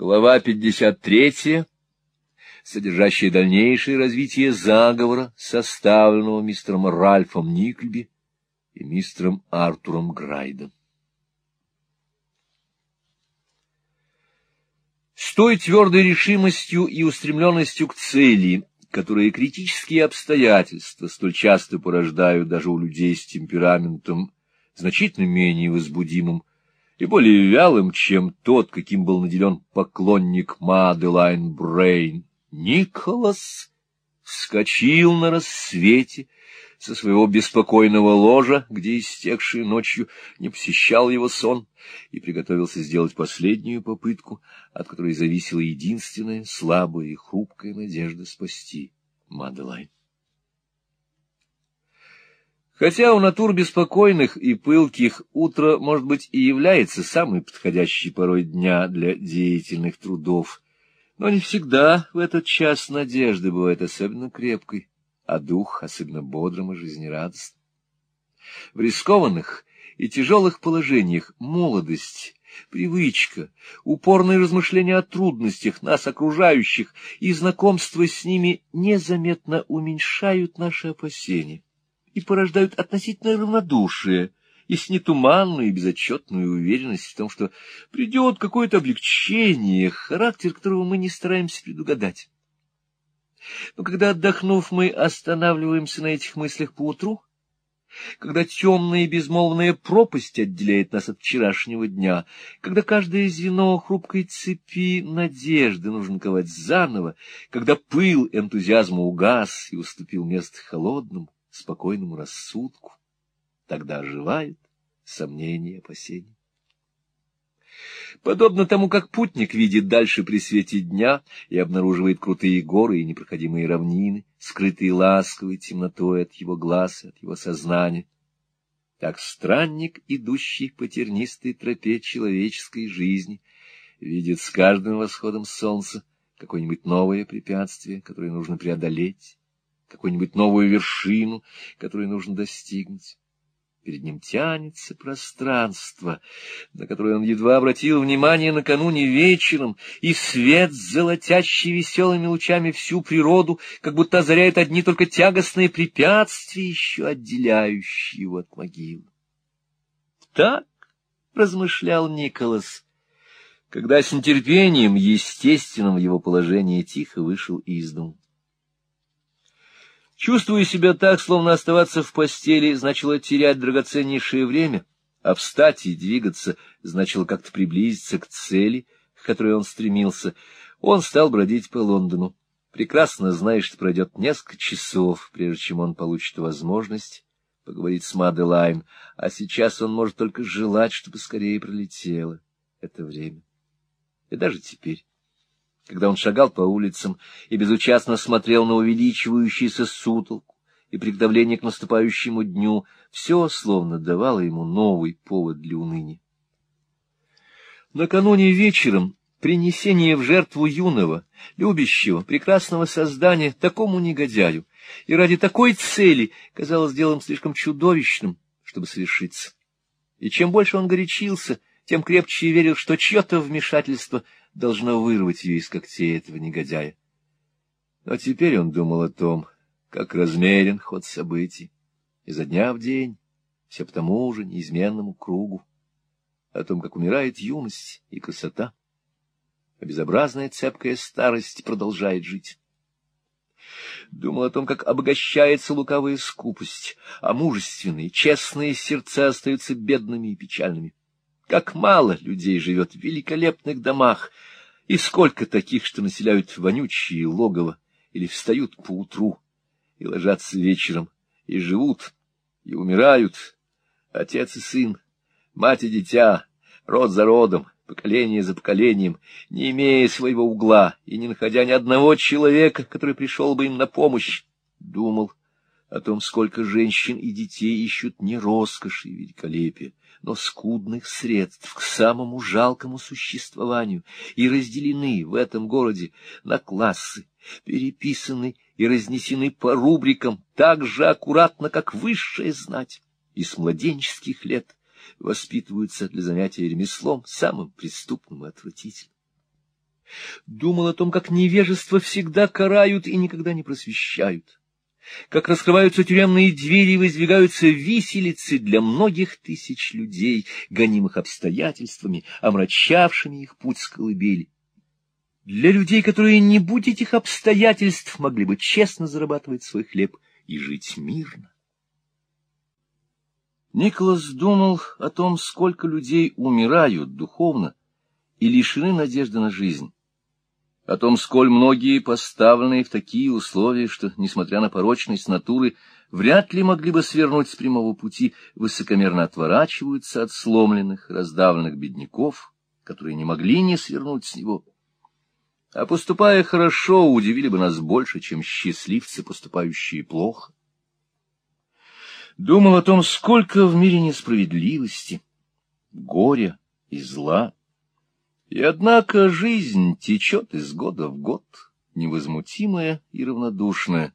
Глава 53, содержащая дальнейшее развитие заговора, составленного мистером Ральфом Никльби и мистером Артуром Грайдом. С той твердой решимостью и устремленностью к цели, которые критические обстоятельства столь часто порождают даже у людей с темпераментом значительно менее возбудимым, и более вялым, чем тот, каким был наделен поклонник Маделайн Брейн. Николас вскочил на рассвете со своего беспокойного ложа, где истекший ночью не посещал его сон, и приготовился сделать последнюю попытку, от которой зависела единственная слабая и хрупкая надежда спасти Маделайн. Хотя у натур беспокойных и пылких утро, может быть, и является самой подходящей порой дня для деятельных трудов, но не всегда в этот час надежда бывает особенно крепкой, а дух особенно бодрым и жизнерадостным. В рискованных и тяжелых положениях молодость, привычка, упорные размышления о трудностях нас окружающих и знакомство с ними незаметно уменьшают наши опасения и порождают относительное равнодушие, если не туманную и безотчетную уверенность в том, что придет какое-то облегчение, характер которого мы не стараемся предугадать. Но когда, отдохнув, мы останавливаемся на этих мыслях поутру, когда темная и безмолвная пропасть отделяет нас от вчерашнего дня, когда каждое звено хрупкой цепи надежды нужно ковать заново, когда пыл энтузиазма угас и уступил место холодному, спокойному рассудку, тогда оживает сомнения и опасения. Подобно тому, как путник видит дальше при свете дня и обнаруживает крутые горы и непроходимые равнины, скрытые ласковой темнотой от его глаз и от его сознания, так странник, идущий по тернистой тропе человеческой жизни, видит с каждым восходом солнца какое-нибудь новое препятствие, которое нужно преодолеть, какую-нибудь новую вершину, которую нужно достигнуть. Перед ним тянется пространство, на которое он едва обратил внимание накануне вечером, и свет, золотящий веселыми лучами всю природу, как будто озаряет одни только тягостные препятствия, еще отделяющие его от могилы. Так размышлял Николас, когда с нетерпением, естественным в его положении, тихо вышел из дому. Чувствуя себя так, словно оставаться в постели, значило терять драгоценнейшее время, а встать и двигаться значило как-то приблизиться к цели, к которой он стремился. Он стал бродить по Лондону, прекрасно зная, что пройдет несколько часов, прежде чем он получит возможность поговорить с Маделайн, а сейчас он может только желать, чтобы скорее пролетело это время. И даже теперь когда он шагал по улицам и безучастно смотрел на увеличивающийся сутолку и приготовление к наступающему дню, все словно давало ему новый повод для уныния. Накануне вечером принесение в жертву юного, любящего, прекрасного создания такому негодяю и ради такой цели казалось делом слишком чудовищным, чтобы совершиться. И чем больше он горячился, тем крепче верил, что чье-то вмешательство — должно вырвать ее из когтей этого негодяя. Но теперь он думал о том, как размерен ход событий, изо дня в день, все по тому же неизменному кругу, о том, как умирает юность и красота, а безобразная цепкая старость продолжает жить. Думал о том, как обогащается лукавая скупость, а мужественные, честные сердца остаются бедными и печальными. Как мало людей живет в великолепных домах, и сколько таких, что населяют вонючие логово или встают поутру и ложатся вечером, и живут, и умирают, отец и сын, мать и дитя, род за родом, поколение за поколением, не имея своего угла и не находя ни одного человека, который пришел бы им на помощь, думал о том, сколько женщин и детей ищут не роскоши и великолепия, но скудных средств к самому жалкому существованию и разделены в этом городе на классы, переписаны и разнесены по рубрикам так же аккуратно, как высшая знать, и с младенческих лет воспитываются для занятия ремеслом самым преступным и отвратительным. Думал о том, как невежество всегда карают и никогда не просвещают, как раскрываются тюремные двери и воздвигаются виселицы для многих тысяч людей, гонимых обстоятельствами, омрачавшими их путь с колыбели. Для людей, которые, не будь этих обстоятельств, могли бы честно зарабатывать свой хлеб и жить мирно. Николас думал о том, сколько людей умирают духовно и лишены надежды на жизнь, о том, сколь многие поставленные в такие условия, что, несмотря на порочность натуры, вряд ли могли бы свернуть с прямого пути, высокомерно отворачиваются от сломленных, раздавленных бедняков, которые не могли не свернуть с него. А поступая хорошо, удивили бы нас больше, чем счастливцы, поступающие плохо думал о том, сколько в мире несправедливости, горя и зла. И однако жизнь течет из года в год, невозмутимая и равнодушная,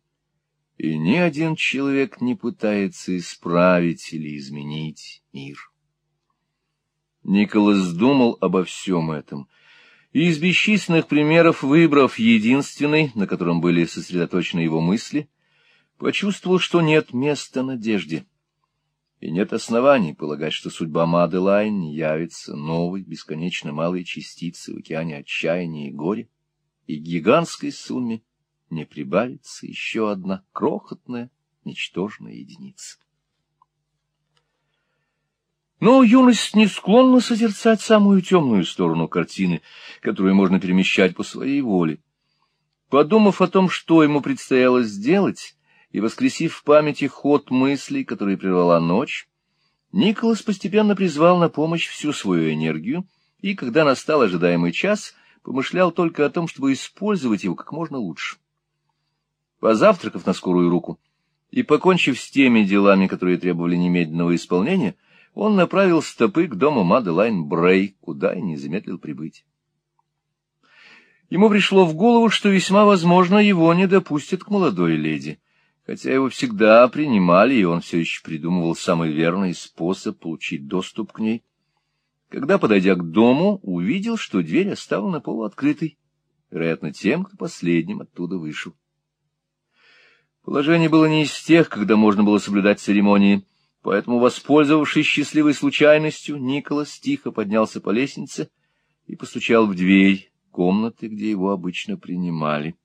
и ни один человек не пытается исправить или изменить мир. Николас думал обо всем этом, и из бесчисленных примеров, выбрав единственный, на котором были сосредоточены его мысли, почувствовал, что нет места надежде. И нет оснований полагать, что судьба Маделайн явится новой, бесконечно малой частицей в океане отчаяния и горя, и гигантской сумме не прибавится еще одна крохотная, ничтожная единица. Но юность не склонна созерцать самую темную сторону картины, которую можно перемещать по своей воле. Подумав о том, что ему предстояло сделать, и воскресив в памяти ход мыслей, которые прервала ночь, Николас постепенно призвал на помощь всю свою энергию, и, когда настал ожидаемый час, помышлял только о том, чтобы использовать его как можно лучше. Позавтракав на скорую руку и покончив с теми делами, которые требовали немедленного исполнения, он направил стопы к дому Маделайн Брей, куда и не замедлил прибыть. Ему пришло в голову, что весьма возможно его не допустят к молодой леди — Хотя его всегда принимали, и он все еще придумывал самый верный способ получить доступ к ней. Когда, подойдя к дому, увидел, что дверь оставлена полуоткрытой, вероятно, тем, кто последним оттуда вышел. Положение было не из тех, когда можно было соблюдать церемонии, поэтому, воспользовавшись счастливой случайностью, Николас тихо поднялся по лестнице и постучал в дверь комнаты, где его обычно принимали.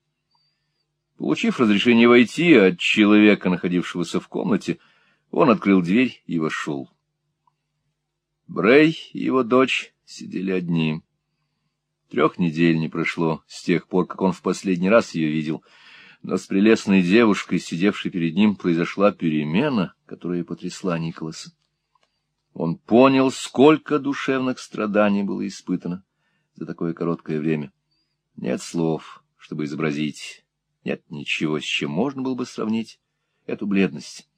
Получив разрешение войти от человека, находившегося в комнате, он открыл дверь и вошел. Брей и его дочь сидели одни. Трех недель не прошло с тех пор, как он в последний раз ее видел, но с прелестной девушкой, сидевшей перед ним, произошла перемена, которая потрясла Николаса. Он понял, сколько душевных страданий было испытано за такое короткое время. Нет слов, чтобы изобразить нет ничего, с чем можно было бы сравнить эту бледность,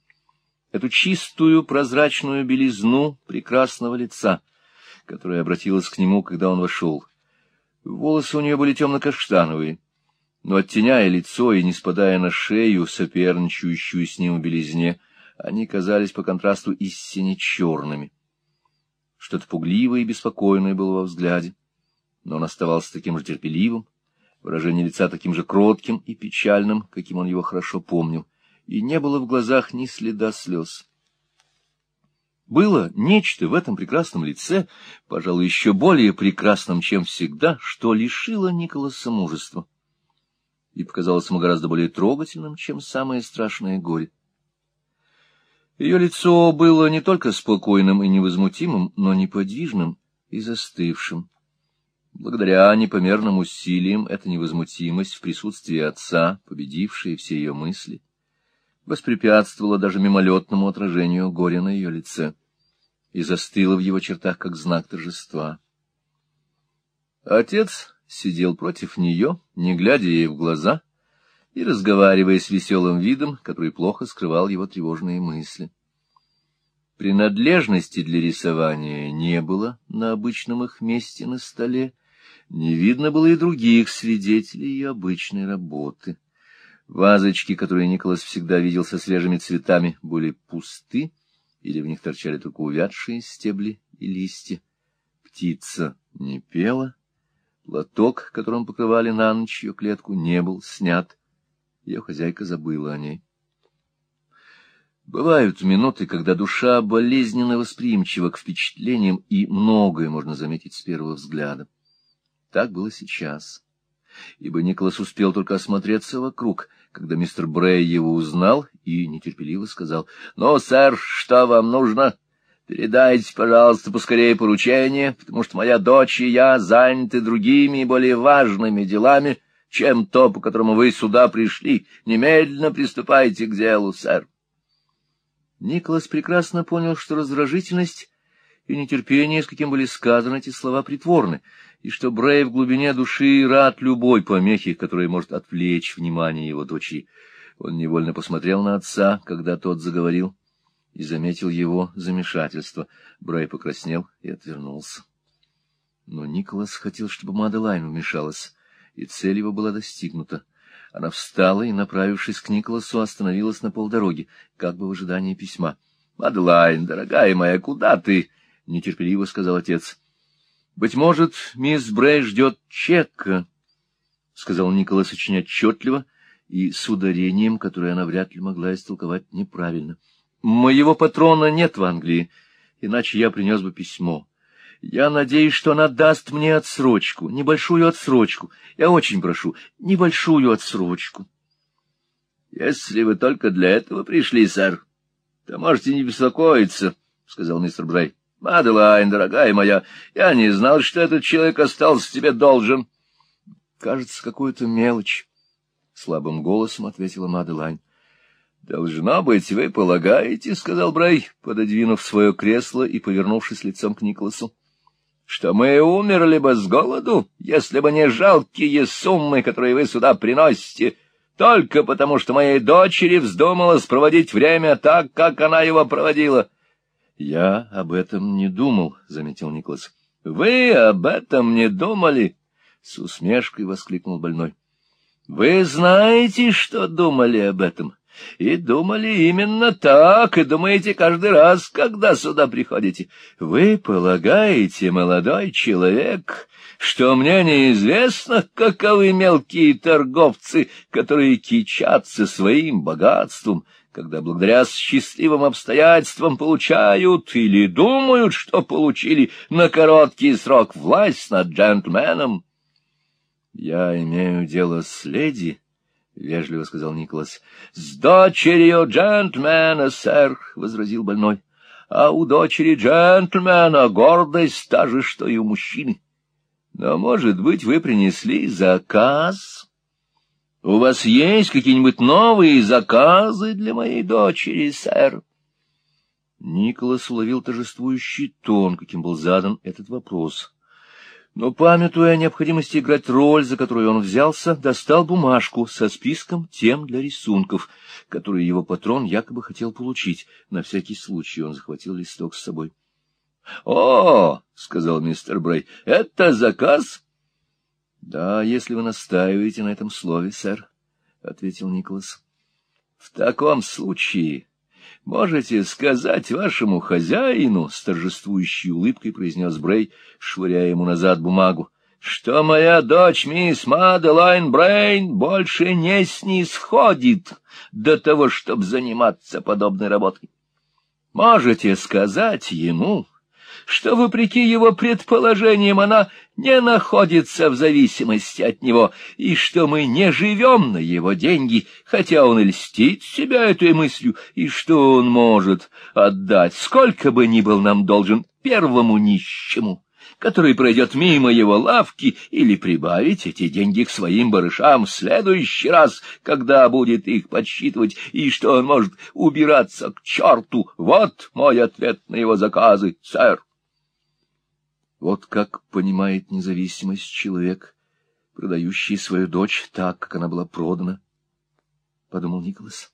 эту чистую прозрачную белизну прекрасного лица, которая обратилась к нему, когда он вошел. Волосы у нее были темно-каштановые, но, оттеняя лицо и не спадая на шею, соперничающую с ним в белизне, они казались по контрасту истине черными. Что-то пугливое и беспокойное было во взгляде, но он оставался таким же терпеливым, выражение лица таким же кротким и печальным, каким он его хорошо помнил, и не было в глазах ни следа слез. Было нечто в этом прекрасном лице, пожалуй, еще более прекрасном, чем всегда, что лишило Николаса мужества и показалось ему гораздо более трогательным, чем самое страшное горе. Ее лицо было не только спокойным и невозмутимым, но неподвижным и застывшим. Благодаря непомерным усилиям эта невозмутимость в присутствии отца, победившая все ее мысли, воспрепятствовала даже мимолетному отражению горя на ее лице и застыла в его чертах как знак торжества. Отец сидел против нее, не глядя ей в глаза и разговаривая с веселым видом, который плохо скрывал его тревожные мысли. Принадлежности для рисования не было на обычном их месте на столе, не видно было и других свидетелей ее обычной работы. Вазочки, которые Николас всегда видел со свежими цветами, были пусты, или в них торчали только увядшие стебли и листья. Птица не пела, Платок, которым покрывали на ночь ее клетку, не был снят. Ее хозяйка забыла о ней. Бывают минуты, когда душа болезненно восприимчива к впечатлениям, и многое можно заметить с первого взгляда. Так было сейчас. Ибо Николас успел только осмотреться вокруг, когда мистер Брей его узнал и нетерпеливо сказал, — Ну, сэр, что вам нужно? Передайте, пожалуйста, поскорее поручение, потому что моя дочь и я заняты другими и более важными делами, чем то, по которому вы сюда пришли. Немедленно приступайте к делу, сэр. Николас прекрасно понял, что раздражительность и нетерпение, с каким были сказаны эти слова, притворны, и что Брей в глубине души рад любой помехе, которая может отвлечь внимание его дочери. Он невольно посмотрел на отца, когда тот заговорил, и заметил его замешательство. Брей покраснел и отвернулся. Но Николас хотел, чтобы Маделайн вмешалась, и цель его была достигнута. Она встала и, направившись к Николасу, остановилась на полдороги, как бы в ожидании письма. — Мадлайн, дорогая моя, куда ты? — нетерпеливо сказал отец. — Быть может, мисс Брей ждет чека, — сказал Николас очень отчетливо и с ударением, которое она вряд ли могла истолковать неправильно. — Моего патрона нет в Англии, иначе я принес бы письмо. Я надеюсь, что она даст мне отсрочку, небольшую отсрочку. Я очень прошу, небольшую отсрочку. — Если вы только для этого пришли, сэр, то можете не беспокоиться, — сказал мистер Брей. — Маделайн, дорогая моя, я не знал, что этот человек остался тебе должен. — Кажется, какую-то мелочь, — слабым голосом ответила Маделайн. — Должно быть, вы полагаете, — сказал Брей, пододвинув свое кресло и повернувшись лицом к Николасу что мы умерли бы с голоду, если бы не жалкие суммы, которые вы сюда приносите, только потому что моей дочери вздумалось проводить время так, как она его проводила. — Я об этом не думал, — заметил Николас. — Вы об этом не думали? — с усмешкой воскликнул больной. — Вы знаете, что думали об этом? — и думали именно так, и думаете каждый раз, когда сюда приходите. Вы полагаете, молодой человек, что мне неизвестно, каковы мелкие торговцы, которые кичатся своим богатством, когда благодаря счастливым обстоятельствам получают или думают, что получили на короткий срок власть над джентльменом? Я имею дело с леди, — вежливо сказал Николас. — С дочерью джентльмена, сэр, — возразил больной. — А у дочери джентльмена гордость та же, что и у мужчины. Но, может быть, вы принесли заказ? У вас есть какие-нибудь новые заказы для моей дочери, сэр? Николас уловил торжествующий тон, каким был задан этот вопрос но, памятуя о необходимости играть роль, за которую он взялся, достал бумажку со списком тем для рисунков, которые его патрон якобы хотел получить. На всякий случай он захватил листок с собой. — О, — сказал мистер Брей, — это заказ? — Да, если вы настаиваете на этом слове, сэр, — ответил Николас. — В таком случае можете сказать вашему хозяину, — с торжествующей улыбкой произнес Брей, швыряя ему назад бумагу, — что моя дочь, мисс Маделайн Брейн, больше не снисходит до того, чтобы заниматься подобной работой. Можете сказать ему, что, вопреки его предположениям, она не находится в зависимости от него, и что мы не живем на его деньги, хотя он и льстит себя этой мыслью, и что он может отдать, сколько бы ни был нам должен, первому нищему который пройдет мимо его лавки, или прибавить эти деньги к своим барышам в следующий раз, когда будет их подсчитывать, и что он может убираться к черту. Вот мой ответ на его заказы, сэр. Вот как понимает независимость человек, продающий свою дочь так, как она была продана, — подумал Николас.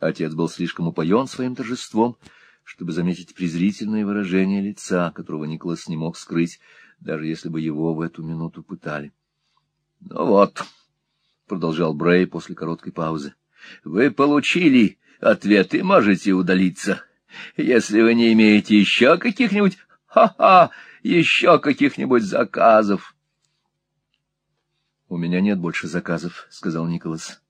Отец был слишком упоен своим торжеством, чтобы заметить презрительное выражение лица, которого Николас не мог скрыть, даже если бы его в эту минуту пытали. — Ну вот, — продолжал Брей после короткой паузы, — вы получили ответ и можете удалиться. Если вы не имеете еще каких-нибудь Ха-ха! Еще каких-нибудь заказов! У меня нет больше заказов, — сказал Николас.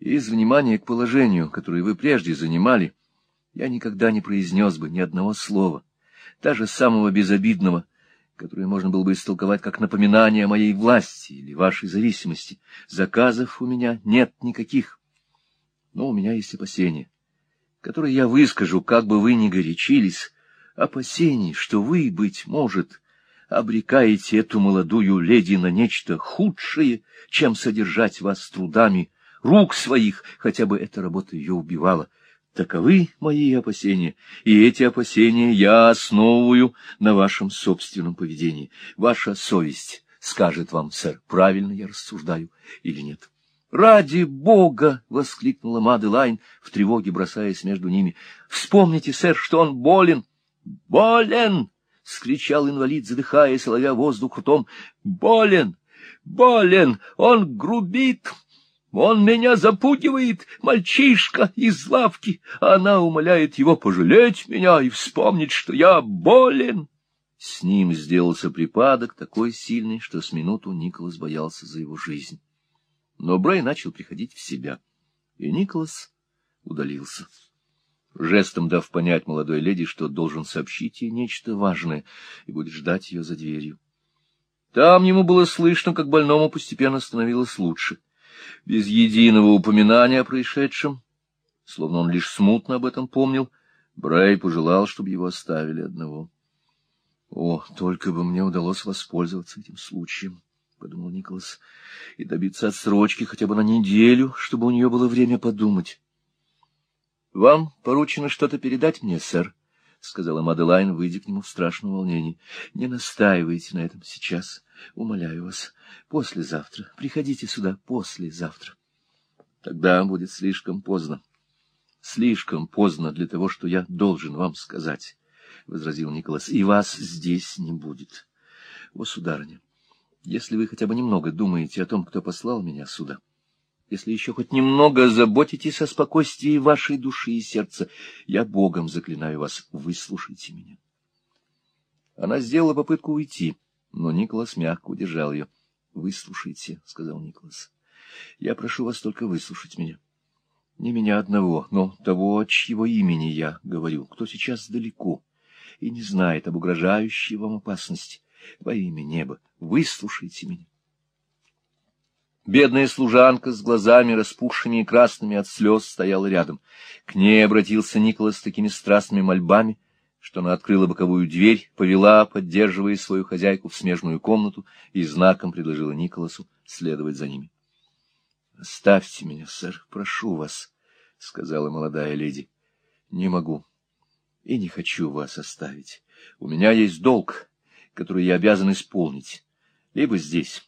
Из внимания к положению, которое вы прежде занимали, я никогда не произнес бы ни одного слова, даже самого безобидного, которое можно было бы истолковать как напоминание о моей власти или вашей зависимости. Заказов у меня нет никаких. Но у меня есть опасения, которые я выскажу, как бы вы ни горячились, опасений, что вы, быть может, обрекаете эту молодую леди на нечто худшее, чем содержать вас трудами рук своих, хотя бы эта работа ее убивала. Таковы мои опасения, и эти опасения я основываю на вашем собственном поведении. Ваша совесть скажет вам, сэр, правильно я рассуждаю или нет. «Ради Бога!» — воскликнула Маделайн, в тревоге бросаясь между ними. «Вспомните, сэр, что он болен!» «Болен!» — скричал инвалид, задыхаясь, ловя воздух ртом. «Болен! Болен! Он грубит!» Он меня запугивает, мальчишка из лавки, она умоляет его пожалеть меня и вспомнить, что я болен. С ним сделался припадок такой сильный, что с минуту Николас боялся за его жизнь. Но Брей начал приходить в себя, и Николас удалился. Жестом дав понять молодой леди, что должен сообщить ей нечто важное и будет ждать ее за дверью. Там ему было слышно, как больному постепенно становилось лучше без единого упоминания о происшедшем, словно он лишь смутно об этом помнил, Брей пожелал, чтобы его оставили одного. — О, только бы мне удалось воспользоваться этим случаем, — подумал Николас, — и добиться отсрочки хотя бы на неделю, чтобы у нее было время подумать. — Вам поручено что-то передать мне, сэр, — сказала Маделайн, выйдя к нему в страшном волнении. — Не настаивайте на этом сейчас. Умоляю вас, послезавтра. Приходите сюда послезавтра. Тогда будет слишком поздно. Слишком поздно для того, что я должен вам сказать, — возразил Николас. — И вас здесь не будет. О, сударыня, если вы хотя бы немного думаете о том, кто послал меня сюда, если еще хоть немного заботитесь о спокойствии вашей души и сердца, я Богом заклинаю вас, выслушайте меня. Она сделала попытку уйти но Николас мягко удержал ее. — Выслушайте, — сказал Николас. — Я прошу вас только выслушать меня. Не меня одного, но того, от чьего имени я говорю, кто сейчас далеко и не знает об угрожающей вам опасности. Во имя неба, выслушайте меня. Бедная служанка с глазами распухшими и красными от слез стояла рядом. К ней обратился Николас с такими страстными мольбами, что она открыла боковую дверь, повела, поддерживая свою хозяйку в смежную комнату и знаком предложила Николасу следовать за ними. — Оставьте меня, сэр, прошу вас, — сказала молодая леди. — Не могу и не хочу вас оставить. У меня есть долг, который я обязан исполнить. Либо здесь,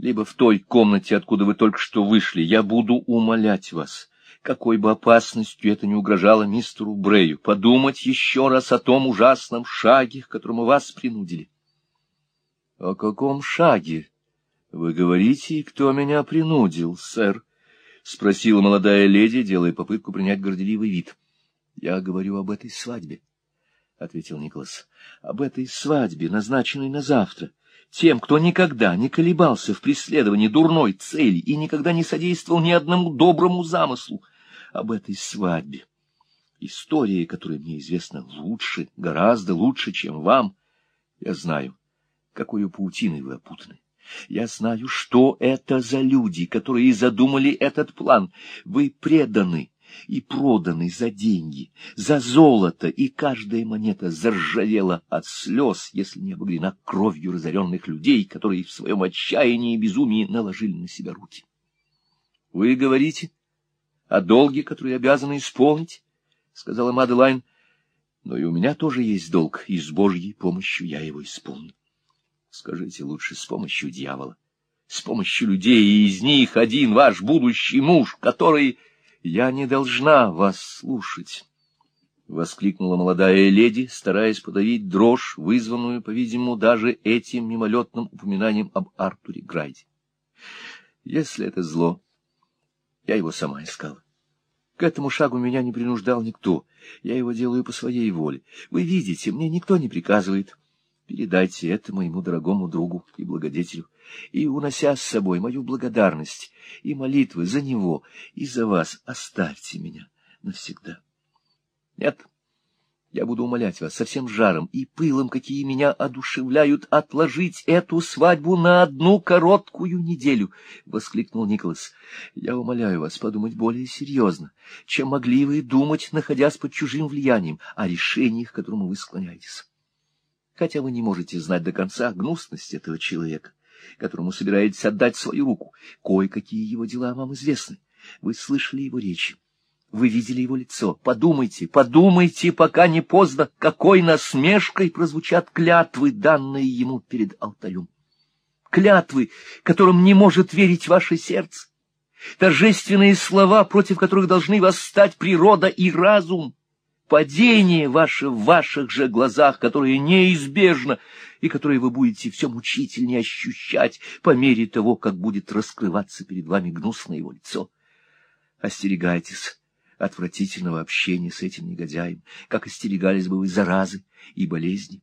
либо в той комнате, откуда вы только что вышли. Я буду умолять вас какой бы опасностью это ни угрожало мистеру Брею, подумать еще раз о том ужасном шаге, к которому вас принудили. — О каком шаге? Вы говорите, кто меня принудил, сэр? — спросила молодая леди, делая попытку принять горделивый вид. — Я говорю об этой свадьбе, — ответил Николас. — Об этой свадьбе, назначенной на завтра. Тем, кто никогда не колебался в преследовании дурной цели и никогда не содействовал ни одному доброму замыслу, об этой свадьбе. История, которая мне известна лучше, гораздо лучше, чем вам. Я знаю, какой паутиной вы опутаны. Я знаю, что это за люди, которые задумали этот план. Вы преданы и проданы за деньги, за золото, и каждая монета заржавела от слез, если не обогрена кровью разоренных людей, которые в своем отчаянии и безумии наложили на себя руки. Вы говорите, о долге, который обязаны исполнить, — сказала Маделайн. — Но и у меня тоже есть долг, и с Божьей помощью я его исполню. Скажите лучше, с помощью дьявола, с помощью людей, и из них один ваш будущий муж, который... Я не должна вас слушать, — воскликнула молодая леди, стараясь подавить дрожь, вызванную, по-видимому, даже этим мимолетным упоминанием об Артуре Грайде. Если это зло, я его сама искала. К этому шагу меня не принуждал никто. Я его делаю по своей воле. Вы видите, мне никто не приказывает. Передайте это моему дорогому другу и благодетелю, и, унося с собой мою благодарность и молитвы за него и за вас, оставьте меня навсегда. Нет, я буду умолять вас со всем жаром и пылом, какие меня одушевляют, отложить эту свадьбу на одну короткую неделю, — воскликнул Николас. — Я умоляю вас подумать более серьезно, чем могли вы думать, находясь под чужим влиянием, о решениях, к которому вы склоняетесь хотя вы не можете знать до конца гнусность этого человека, которому собираетесь отдать свою руку. Кое-какие его дела вам известны. Вы слышали его речи. Вы видели его лицо. Подумайте, подумайте, пока не поздно, какой насмешкой прозвучат клятвы, данные ему перед алтарем. Клятвы, которым не может верить ваше сердце. Торжественные слова, против которых должны восстать природа и разум падение ваше в ваших же глазах, которое неизбежно и которое вы будете все мучительнее ощущать по мере того, как будет раскрываться перед вами гнусное его лицо. Остерегайтесь отвратительного общения с этим негодяем, как остерегались бы вы заразы и болезни.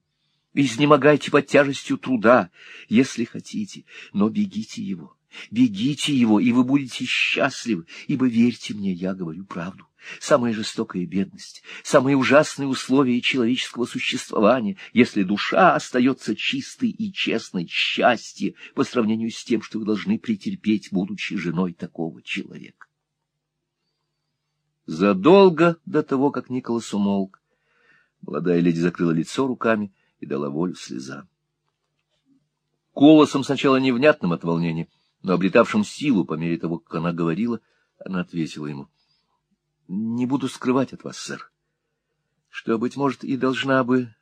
Изнемогайте под тяжестью труда, если хотите, но бегите его. Бегите его, и вы будете счастливы, ибо верьте мне, я говорю правду самая жестокая бедность, самые ужасные условия человеческого существования, если душа остается чистой и честной, счастье по сравнению с тем, что вы должны претерпеть, будучи женой такого человека. Задолго до того, как Николас умолк, молодая леди закрыла лицо руками и дала волю слезам. Голосом сначала невнятным от волнения, но обретавшим силу по мере того, как она говорила, она ответила ему — не буду скрывать от вас, сэр, что, быть может, и должна бы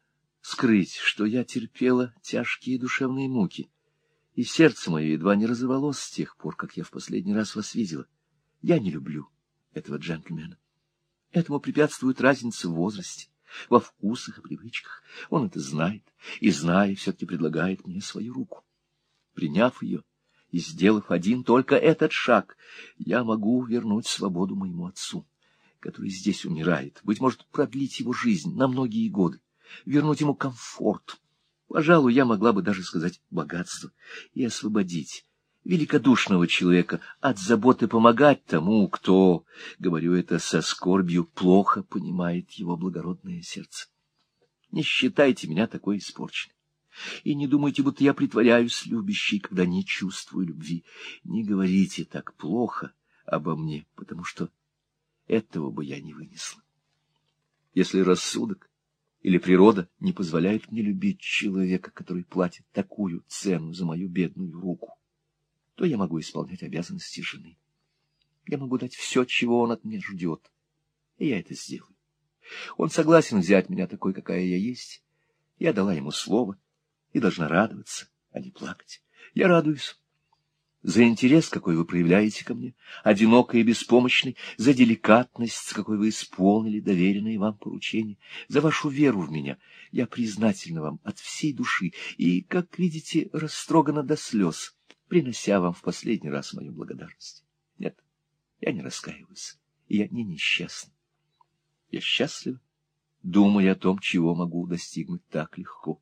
скрыть, что я терпела тяжкие душевные муки, и сердце мое едва не разорвалось с тех пор, как я в последний раз вас видела. Я не люблю этого джентльмена. Этому препятствует разница в возрасте, во вкусах и привычках. Он это знает, и, зная, все-таки предлагает мне свою руку. Приняв ее и сделав один только этот шаг, я могу вернуть свободу моему отцу который здесь умирает, быть может, продлить его жизнь на многие годы, вернуть ему комфорт, пожалуй, я могла бы даже сказать богатство, и освободить великодушного человека от заботы помогать тому, кто, говорю это со скорбью, плохо понимает его благородное сердце. Не считайте меня такой испорченной. И не думайте, будто я притворяюсь любящей, когда не чувствую любви. Не говорите так плохо обо мне, потому что этого бы я не вынесла. Если рассудок или природа не позволяет мне любить человека, который платит такую цену за мою бедную руку, то я могу исполнять обязанности жены. Я могу дать все, чего он от меня ждет, и я это сделаю. Он согласен взять меня такой, какая я есть. Я дала ему слово и должна радоваться, а не плакать. Я радуюсь за интерес, какой вы проявляете ко мне, одинокой и беспомощной, за деликатность, с какой вы исполнили доверенные вам поручения, за вашу веру в меня. Я признательна вам от всей души и, как видите, растрогана до слез, принося вам в последний раз мою благодарность. Нет, я не раскаиваюсь, и я не несчастна. Я счастлива, думая о том, чего могу достигнуть так легко.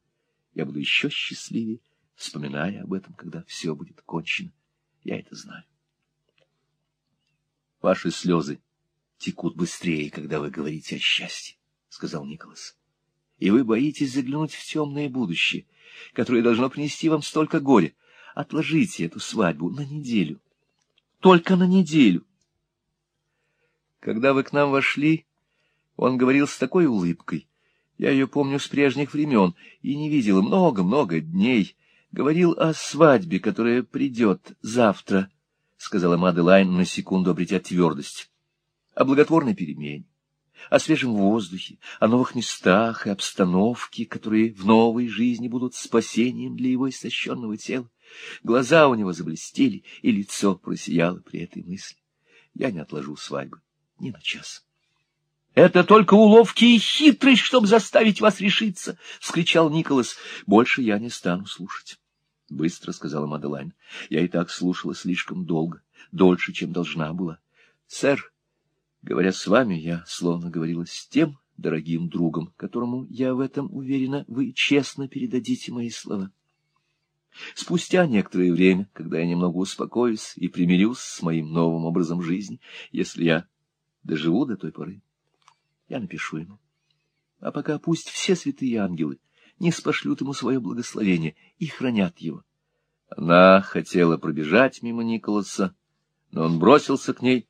Я буду еще счастливее, вспоминая об этом, когда все будет кончено. Я это знаю. Ваши слезы текут быстрее, когда вы говорите о счастье, — сказал Николас. И вы боитесь заглянуть в темное будущее, которое должно принести вам столько горя. Отложите эту свадьбу на неделю. Только на неделю. Когда вы к нам вошли, он говорил с такой улыбкой. Я ее помню с прежних времен и не видела много-много дней, говорил о свадьбе, которая придет завтра, — сказала Маделайн, на секунду обретя твердость, — о благотворной перемене, о свежем воздухе, о новых местах и обстановке, которые в новой жизни будут спасением для его истощенного тела. Глаза у него заблестели, и лицо просияло при этой мысли. Я не отложу свадьбы ни на час. — Это только уловки и хитрость, чтобы заставить вас решиться! — вскричал Николас. — Больше я не стану слушать. — быстро сказала Маделайн. — Я и так слушала слишком долго, дольше, чем должна была. — Сэр, говоря с вами, я словно говорила с тем дорогим другом, которому, я в этом уверена, вы честно передадите мои слова. Спустя некоторое время, когда я немного успокоюсь и примирюсь с моим новым образом жизни, если я доживу до той поры, я напишу ему. А пока пусть все святые ангелы не спошлют ему свое благословение и хранят его. Она хотела пробежать мимо Николаса, но он бросился к ней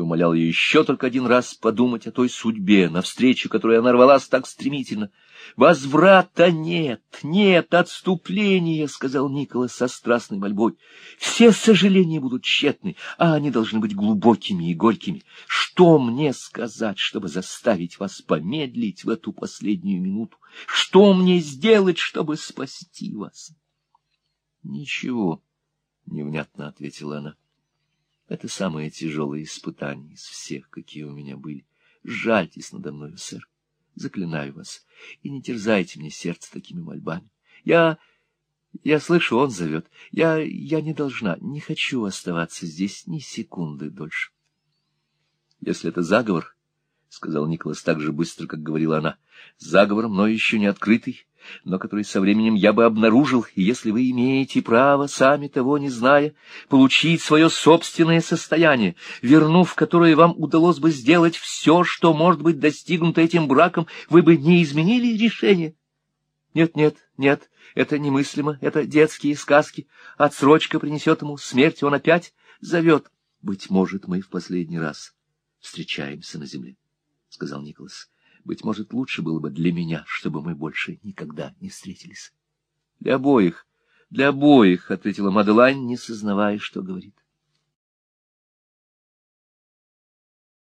умолял ее еще только один раз подумать о той судьбе, навстречу которой она рвалась так стремительно. «Возврата нет, нет отступления», — сказал Николас со страстной мольбой. «Все сожаления будут тщетны, а они должны быть глубокими и горькими. Что мне сказать, чтобы заставить вас помедлить в эту последнюю минуту? Что мне сделать, чтобы спасти вас?» «Ничего», — невнятно ответила она. Это самое тяжелое испытание из всех, какие у меня были. Жальтесь надо мною, сэр. Заклинаю вас, и не терзайте мне сердце такими мольбами. Я... я слышу, он зовет. Я... я не должна, не хочу оставаться здесь ни секунды дольше. Если это заговор, — сказал Николас так же быстро, как говорила она, — заговор мной еще не открытый, но который со временем я бы обнаружил, и если вы имеете право, сами того не зная, получить свое собственное состояние, вернув которое вам удалось бы сделать все, что может быть достигнуто этим браком, вы бы не изменили решение. Нет, нет, нет, это немыслимо, это детские сказки. Отсрочка принесет ему смерть, он опять зовет. Быть может, мы в последний раз встречаемся на земле, — сказал Николас. Быть может, лучше было бы для меня, чтобы мы больше никогда не встретились. — Для обоих, для обоих, — ответила Маделайн, не сознавая, что говорит.